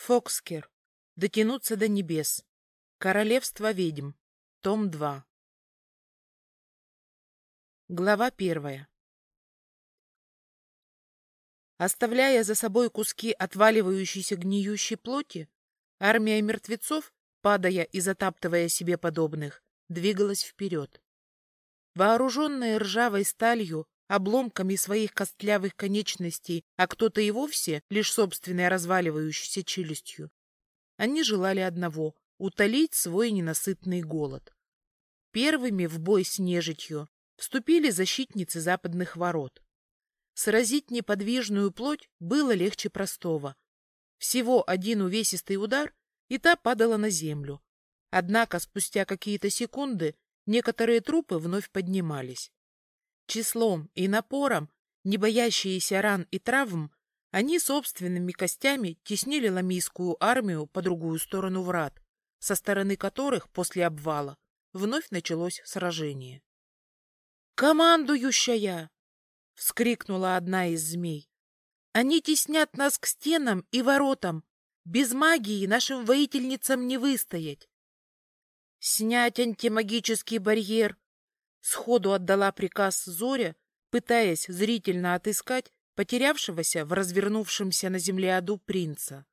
Фокскер. Дотянуться до небес. Королевство ведьм. Том 2. Глава первая. Оставляя за собой куски отваливающейся гниющей плоти, армия мертвецов, падая и затаптывая себе подобных, двигалась вперед. Вооруженные ржавой сталью, обломками своих костлявых конечностей, а кто-то и вовсе лишь собственной разваливающейся челюстью. Они желали одного — утолить свой ненасытный голод. Первыми в бой с нежитью вступили защитницы западных ворот. Сразить неподвижную плоть было легче простого. Всего один увесистый удар, и та падала на землю. Однако спустя какие-то секунды некоторые трупы вновь поднимались. Числом и напором, не боящиеся ран и травм, они собственными костями теснили ламийскую армию по другую сторону врат, со стороны которых после обвала вновь началось сражение. «Командующая!» — вскрикнула одна из змей. «Они теснят нас к стенам и воротам. Без магии нашим воительницам не выстоять». «Снять антимагический барьер Сходу отдала приказ Зоря, пытаясь зрительно отыскать потерявшегося в развернувшемся на земле аду принца.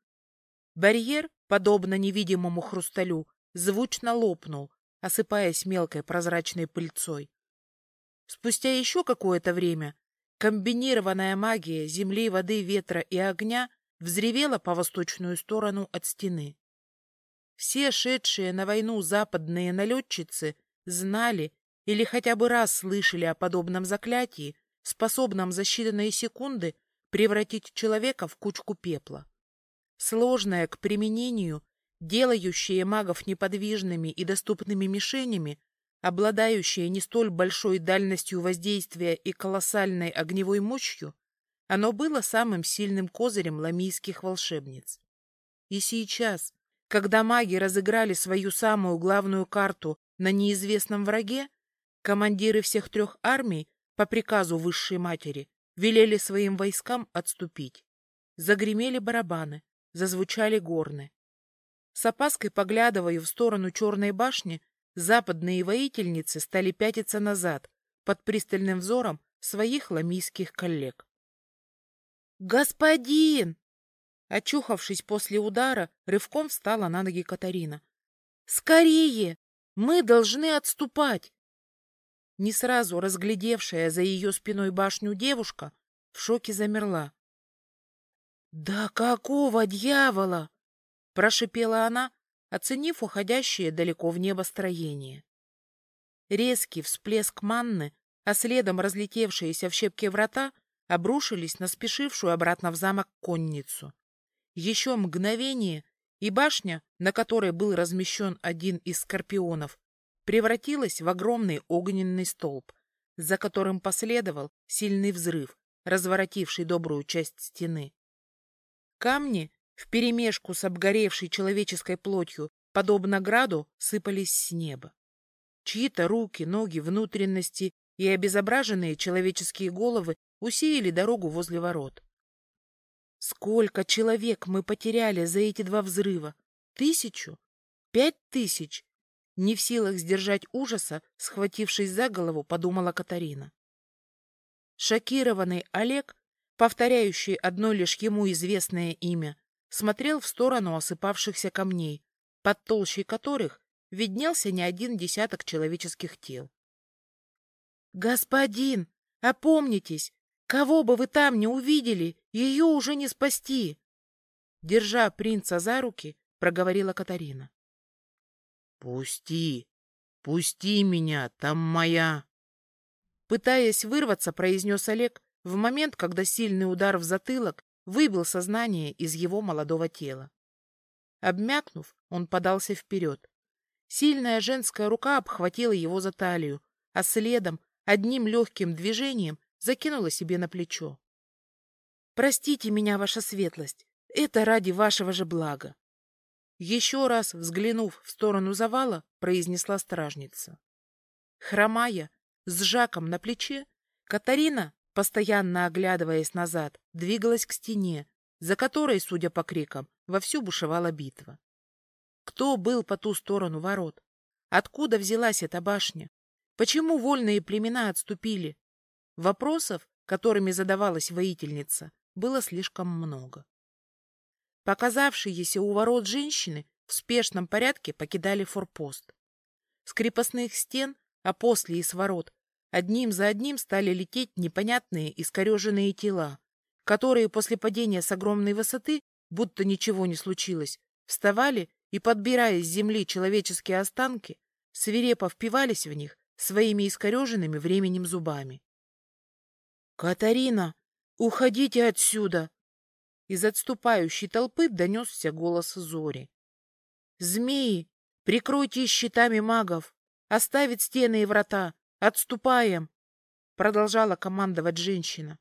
Барьер, подобно невидимому хрусталю, звучно лопнул, осыпаясь мелкой прозрачной пыльцой. Спустя еще какое-то время комбинированная магия земли, воды, ветра и огня взревела по восточную сторону от стены. Все шедшие на войну западные налетчицы знали или хотя бы раз слышали о подобном заклятии, способном за считанные секунды превратить человека в кучку пепла. Сложное к применению, делающее магов неподвижными и доступными мишенями, обладающее не столь большой дальностью воздействия и колоссальной огневой мощью, оно было самым сильным козырем ламийских волшебниц. И сейчас, когда маги разыграли свою самую главную карту на неизвестном враге, Командиры всех трех армий по приказу высшей матери велели своим войскам отступить. Загремели барабаны, зазвучали горны. С опаской поглядывая в сторону черной башни, западные воительницы стали пятиться назад под пристальным взором своих ламийских коллег. «Господин!» Очухавшись после удара, рывком встала на ноги Катарина. «Скорее! Мы должны отступать! Не сразу разглядевшая за ее спиной башню девушка в шоке замерла. — Да какого дьявола! — прошипела она, оценив уходящее далеко в небо строение. Резкий всплеск манны, а следом разлетевшиеся в щепки врата, обрушились на спешившую обратно в замок конницу. Еще мгновение, и башня, на которой был размещен один из скорпионов, превратилась в огромный огненный столб, за которым последовал сильный взрыв, разворотивший добрую часть стены. Камни, вперемешку с обгоревшей человеческой плотью, подобно граду, сыпались с неба. Чьи-то руки, ноги, внутренности и обезображенные человеческие головы усеяли дорогу возле ворот. Сколько человек мы потеряли за эти два взрыва? Тысячу? Пять тысяч? Не в силах сдержать ужаса, схватившись за голову, подумала Катарина. Шокированный Олег, повторяющий одно лишь ему известное имя, смотрел в сторону осыпавшихся камней, под толщей которых виднелся не один десяток человеческих тел. «Господин, опомнитесь! Кого бы вы там не увидели, ее уже не спасти!» Держа принца за руки, проговорила Катарина. «Пусти! Пусти меня! Там моя...» Пытаясь вырваться, произнес Олег в момент, когда сильный удар в затылок выбил сознание из его молодого тела. Обмякнув, он подался вперед. Сильная женская рука обхватила его за талию, а следом, одним легким движением, закинула себе на плечо. «Простите меня, ваша светлость, это ради вашего же блага. Еще раз взглянув в сторону завала, произнесла стражница. Хромая, с Жаком на плече, Катарина, постоянно оглядываясь назад, двигалась к стене, за которой, судя по крикам, вовсю бушевала битва. Кто был по ту сторону ворот? Откуда взялась эта башня? Почему вольные племена отступили? Вопросов, которыми задавалась воительница, было слишком много. Показавшиеся у ворот женщины в спешном порядке покидали форпост. С крепостных стен, а после и с ворот, одним за одним стали лететь непонятные искореженные тела, которые после падения с огромной высоты, будто ничего не случилось, вставали и, подбирая с земли человеческие останки, свирепо впивались в них своими искореженными временем зубами. «Катарина, уходите отсюда!» Из отступающей толпы донесся голос Зори. «Змеи, прикройте щитами магов! Оставить стены и врата! Отступаем!» Продолжала командовать женщина.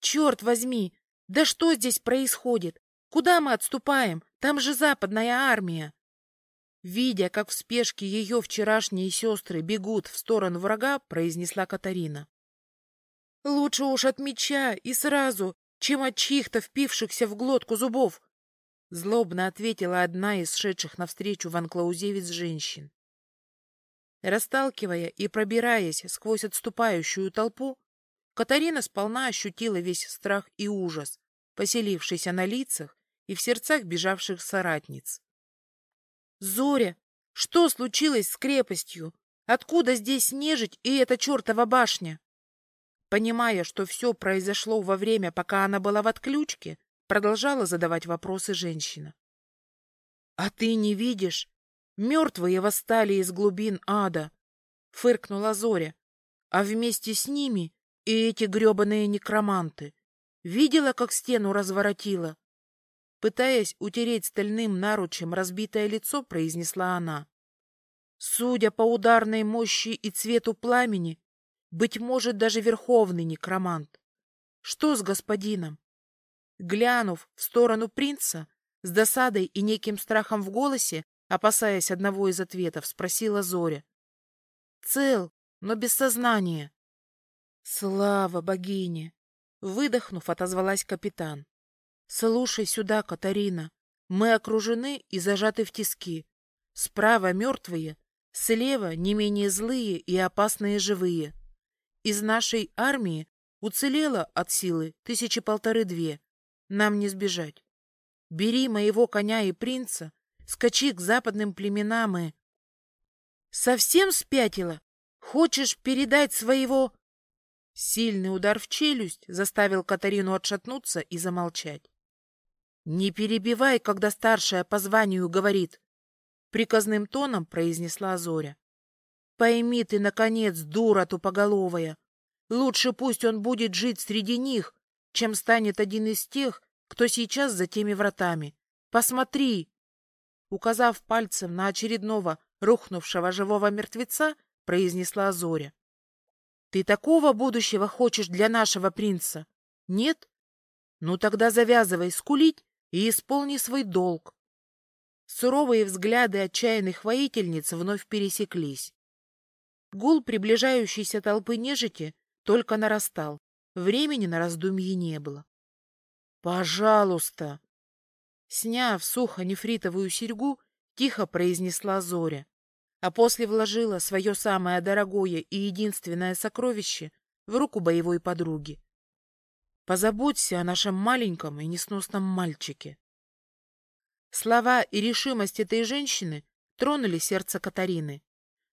«Черт возьми! Да что здесь происходит? Куда мы отступаем? Там же западная армия!» Видя, как в спешке ее вчерашние сестры бегут в сторону врага, произнесла Катарина. Лучше уж от меча и сразу, чем от чьих-то впившихся в глотку зубов, — злобно ответила одна из шедших навстречу Ван Клаузевец женщин. Расталкивая и пробираясь сквозь отступающую толпу, Катарина сполна ощутила весь страх и ужас, поселившийся на лицах и в сердцах бежавших соратниц. «Зоря, что случилось с крепостью? Откуда здесь нежить и эта чертова башня?» Понимая, что все произошло во время, пока она была в отключке, продолжала задавать вопросы женщина. — А ты не видишь? Мертвые восстали из глубин ада, — фыркнула Зоря. — А вместе с ними и эти гребаные некроманты. Видела, как стену разворотила? Пытаясь утереть стальным наручем разбитое лицо, произнесла она. Судя по ударной мощи и цвету пламени, быть может, даже верховный некромант. Что с господином? Глянув в сторону принца, с досадой и неким страхом в голосе, опасаясь одного из ответов, спросила Зоря. Цел, но без сознания. Слава богине! Выдохнув, отозвалась капитан. Слушай сюда, Катарина. Мы окружены и зажаты в тиски. Справа мертвые, слева не менее злые и опасные живые. Из нашей армии уцелело от силы тысячи полторы-две. Нам не сбежать. Бери моего коня и принца, скачи к западным племенам и... Совсем спятила? Хочешь передать своего... Сильный удар в челюсть заставил Катарину отшатнуться и замолчать. «Не перебивай, когда старшая по званию говорит», — приказным тоном произнесла Зоря. Пойми ты, наконец, дура тупоголовая. Лучше пусть он будет жить среди них, чем станет один из тех, кто сейчас за теми вратами. Посмотри!» Указав пальцем на очередного рухнувшего живого мертвеца, произнесла Зоря. «Ты такого будущего хочешь для нашего принца? Нет? Ну тогда завязывай скулить и исполни свой долг». Суровые взгляды отчаянных воительниц вновь пересеклись. Гул приближающейся толпы нежити только нарастал. Времени на раздумье не было. «Пожалуйста!» Сняв сухо нефритовую серьгу, тихо произнесла Зоря, а после вложила свое самое дорогое и единственное сокровище в руку боевой подруги. «Позаботься о нашем маленьком и несносном мальчике». Слова и решимость этой женщины тронули сердце Катарины.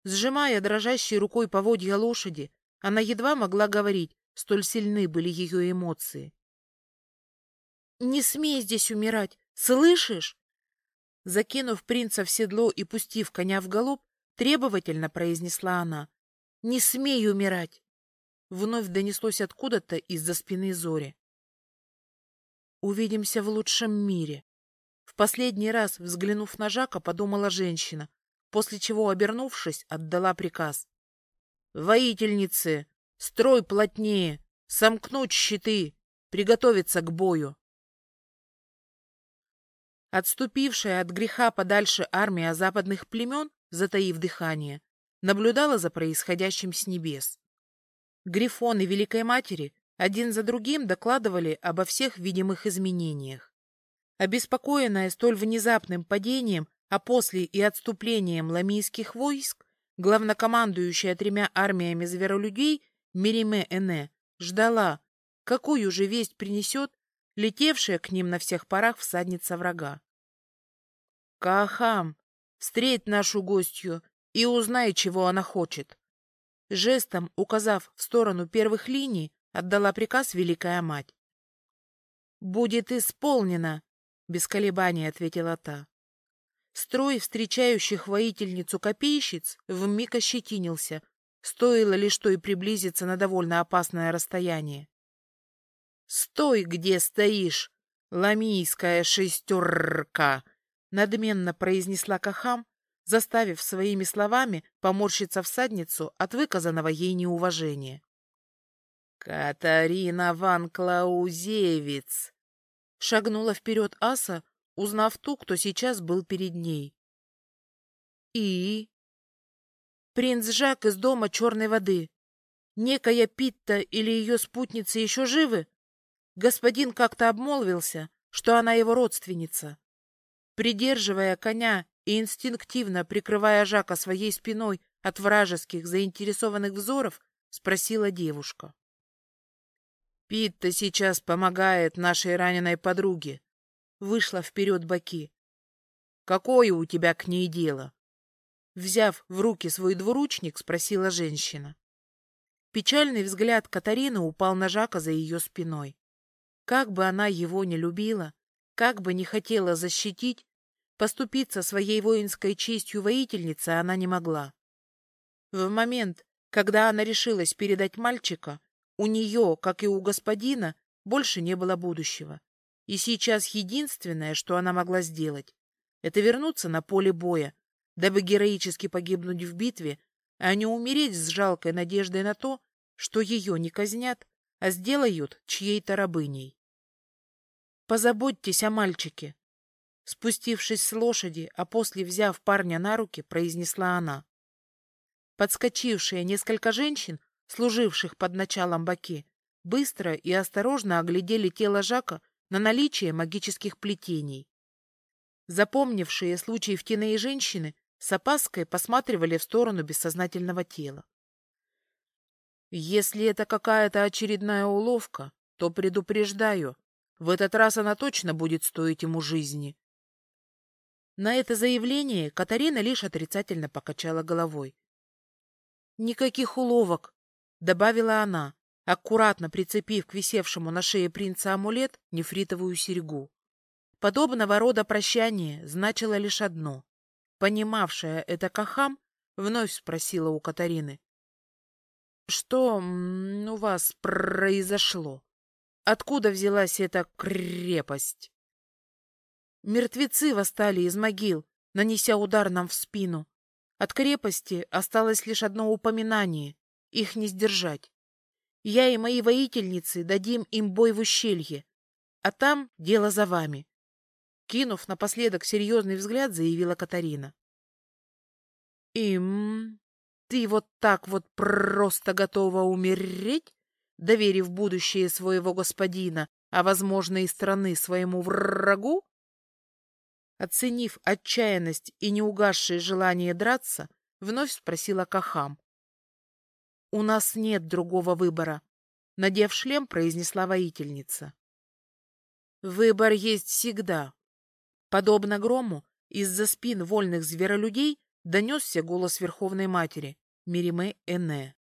Сжимая дрожащей рукой поводья лошади, она едва могла говорить, столь сильны были ее эмоции. «Не смей здесь умирать, слышишь?» Закинув принца в седло и пустив коня в галоп, требовательно произнесла она. «Не смей умирать!» Вновь донеслось откуда-то из-за спины Зори. «Увидимся в лучшем мире!» В последний раз, взглянув на Жака, подумала женщина, после чего, обернувшись, отдала приказ. «Воительницы, строй плотнее, сомкнуть щиты, приготовиться к бою!» Отступившая от греха подальше армия западных племен, затаив дыхание, наблюдала за происходящим с небес. Грифоны Великой Матери один за другим докладывали обо всех видимых изменениях. Обеспокоенная столь внезапным падением, а после и отступлением ламийских войск, главнокомандующая тремя армиями зверолюдей Мириме Эне ждала, какую же весть принесет летевшая к ним на всех парах всадница врага. «Каахам, встреть нашу гостью и узнай, чего она хочет!» Жестом, указав в сторону первых линий, отдала приказ Великая Мать. «Будет исполнено!» — без колебаний ответила та. Строй встречающих воительницу копейщиц вмиг ощетинился, стоило лишь той приблизиться на довольно опасное расстояние. «Стой, где стоишь, ламийская шестерка!» — надменно произнесла Кахам, заставив своими словами поморщиться всадницу от выказанного ей неуважения. «Катарина ван Клаузевиц!» — шагнула вперед Аса, узнав ту, кто сейчас был перед ней. «И?» «Принц Жак из дома Черной воды. Некая Питта или ее спутницы еще живы?» Господин как-то обмолвился, что она его родственница. Придерживая коня и инстинктивно прикрывая Жака своей спиной от вражеских заинтересованных взоров, спросила девушка. «Питта сейчас помогает нашей раненой подруге», — вышла вперед Баки. «Какое у тебя к ней дело?» Взяв в руки свой двуручник, спросила женщина. Печальный взгляд Катарины упал на Жака за ее спиной. Как бы она его не любила, как бы не хотела защитить, поступиться своей воинской честью воительницы она не могла. В момент, когда она решилась передать мальчика, у нее, как и у господина, больше не было будущего. И сейчас единственное, что она могла сделать, это вернуться на поле боя, дабы героически погибнуть в битве, а не умереть с жалкой надеждой на то, что ее не казнят, а сделают чьей-то рабыней. Позаботьтесь о мальчике. Спустившись с лошади, а после взяв парня на руки, произнесла она. Подскочившие несколько женщин, служивших под началом Баки, быстро и осторожно оглядели тело Жака на наличие магических плетений. Запомнившие случай в и женщины с опаской посматривали в сторону бессознательного тела. Если это какая-то очередная уловка, то предупреждаю, в этот раз она точно будет стоить ему жизни. На это заявление Катарина лишь отрицательно покачала головой. «Никаких уловок», — добавила она, аккуратно прицепив к висевшему на шее принца амулет нефритовую серьгу. Подобного рода прощание значило лишь одно. Понимавшая это Кахам вновь спросила у Катарины. — Что у вас произошло? Откуда взялась эта крепость? Мертвецы восстали из могил, нанеся удар нам в спину. От крепости осталось лишь одно упоминание. Их не сдержать. Я и мои воительницы дадим им бой в ущелье. А там дело за вами. Кинув напоследок серьезный взгляд, заявила Катарина. Им... Ты вот так вот просто готова умереть? доверив будущее своего господина, а, возможно, и страны своему врагу? Оценив отчаянность и неугасшее желание драться, вновь спросила Кахам. — У нас нет другого выбора, — надев шлем, произнесла воительница. — Выбор есть всегда. Подобно грому, из-за спин вольных зверолюдей донесся голос Верховной Матери, Мириме Эне.